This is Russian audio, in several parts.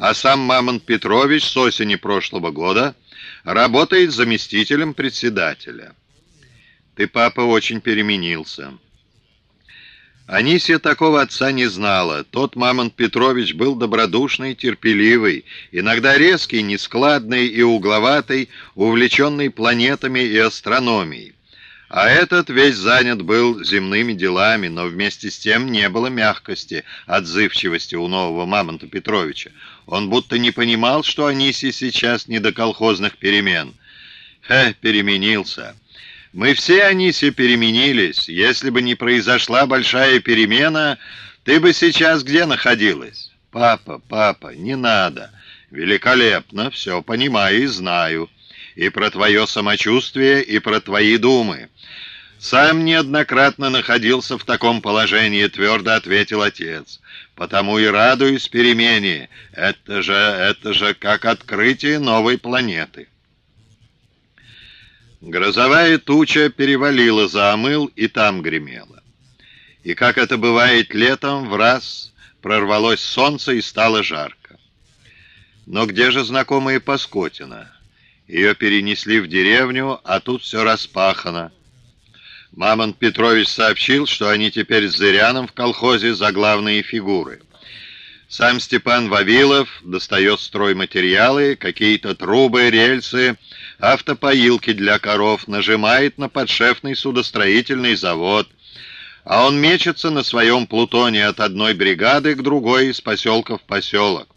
а сам Мамонт Петрович с осени прошлого года работает заместителем председателя. Ты, папа, очень переменился. Анисия такого отца не знала. Тот Мамонт Петрович был добродушный, терпеливый, иногда резкий, нескладный и угловатый, увлеченный планетами и астрономией. А этот весь занят был земными делами, но вместе с тем не было мягкости, отзывчивости у нового Мамонта Петровича. Он будто не понимал, что Анисия сейчас не до колхозных перемен. Хе, переменился. Мы все, Аниси, переменились. Если бы не произошла большая перемена, ты бы сейчас где находилась? Папа, папа, не надо. Великолепно, все понимаю и знаю. И про твое самочувствие, и про твои думы. Сам неоднократно находился в таком положении, твердо ответил отец. Потому и радуюсь перемене. Это же, это же как открытие новой планеты. Грозовая туча перевалила за омыл и там гремела. И как это бывает летом, в раз прорвалось солнце и стало жарко. Но где же знакомая Паскотина? Ее перенесли в деревню, а тут все распахано. Мамонт Петрович сообщил, что они теперь с Зыряном в колхозе за главные фигуры. Сам Степан Вавилов достает стройматериалы, какие-то трубы, рельсы, автопоилки для коров, нажимает на подшефный судостроительный завод, а он мечется на своем плутоне от одной бригады к другой из поселка в поселок.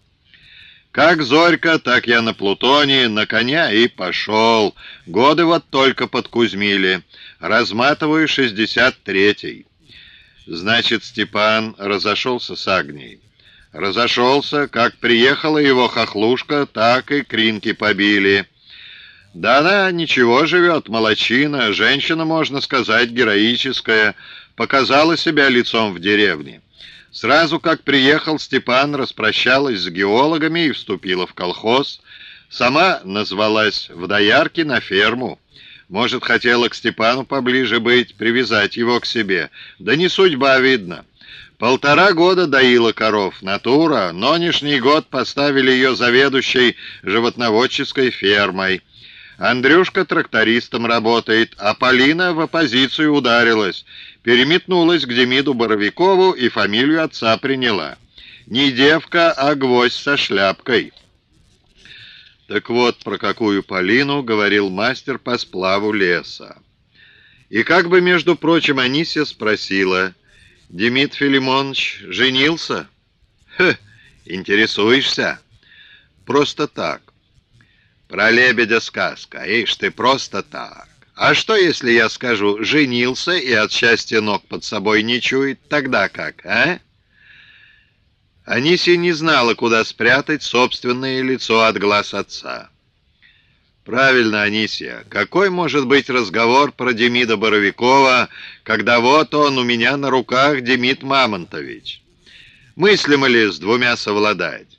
Как Зорька, так я на Плутоне, на коня и пошел. Годы вот только подкузмили. Разматываю шестьдесят третий. Значит, Степан разошелся с Агнией. Разошелся, как приехала его хохлушка, так и кринки побили. Да она ничего живет, молочина, женщина, можно сказать, героическая, показала себя лицом в деревне. Сразу как приехал Степан, распрощалась с геологами и вступила в колхоз. Сама назвалась в доярке на ферму. Может, хотела к Степану поближе быть, привязать его к себе. Да не судьба, видно. Полтора года доила коров, натура. Нынешний год поставили ее заведующей животноводческой фермой. Андрюшка трактористом работает, а Полина в оппозицию ударилась. Переметнулась к Демиду Боровикову и фамилию отца приняла. Не девка, а гвоздь со шляпкой. Так вот, про какую Полину говорил мастер по сплаву леса. И как бы, между прочим, Анисия спросила, «Демид Филимонович женился?» «Хе, интересуешься?» «Просто так. Про лебедя сказка. Ишь ты, просто так. А что, если я скажу «женился» и от счастья ног под собой не чует? Тогда как, а?» Анисия не знала, куда спрятать собственное лицо от глаз отца. «Правильно, Анисия. Какой может быть разговор про Демида Боровикова, когда вот он у меня на руках, Демид Мамонтович? Мыслимо ли с двумя совладать?»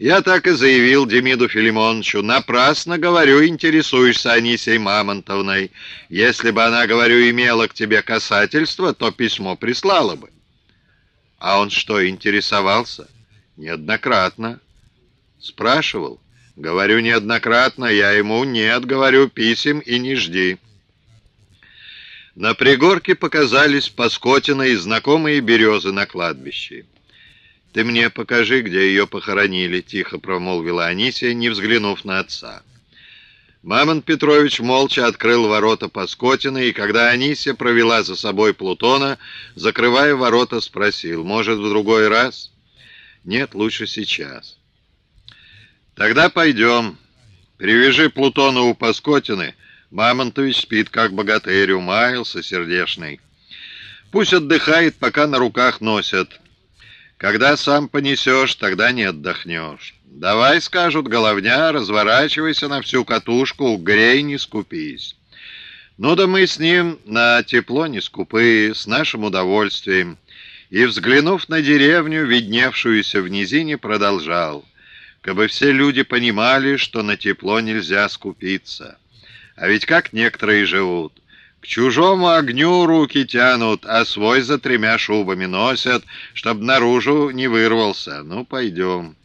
Я так и заявил Демиду Филимоновичу. Напрасно, говорю, интересуешься Анисей Мамонтовной. Если бы она, говорю, имела к тебе касательство, то письмо прислала бы. А он что, интересовался? Неоднократно. Спрашивал? Говорю, неоднократно. Я ему нет, говорю, писем и не жди. На пригорке показались Паскотина и знакомые березы на кладбище. «Ты мне покажи, где ее похоронили», — тихо промолвила Анисия, не взглянув на отца. Мамонт Петрович молча открыл ворота Паскотина, и когда Анисия провела за собой Плутона, закрывая ворота, спросил, «Может, в другой раз?» «Нет, лучше сейчас». «Тогда пойдем. Привяжи Плутона у Паскотины. Мамонтович спит, как богатырь, умаялся сердешный. Пусть отдыхает, пока на руках носят». Когда сам понесешь, тогда не отдохнешь. Давай, скажут, головня, разворачивайся на всю катушку, грей, не скупись. Ну да мы с ним на тепло не скупые, с нашим удовольствием. И, взглянув на деревню, видневшуюся в низине, продолжал. Кабы все люди понимали, что на тепло нельзя скупиться. А ведь как некоторые живут. К чужому огню руки тянут, а свой за тремя шубами носят, чтоб наружу не вырвался. Ну, пойдем.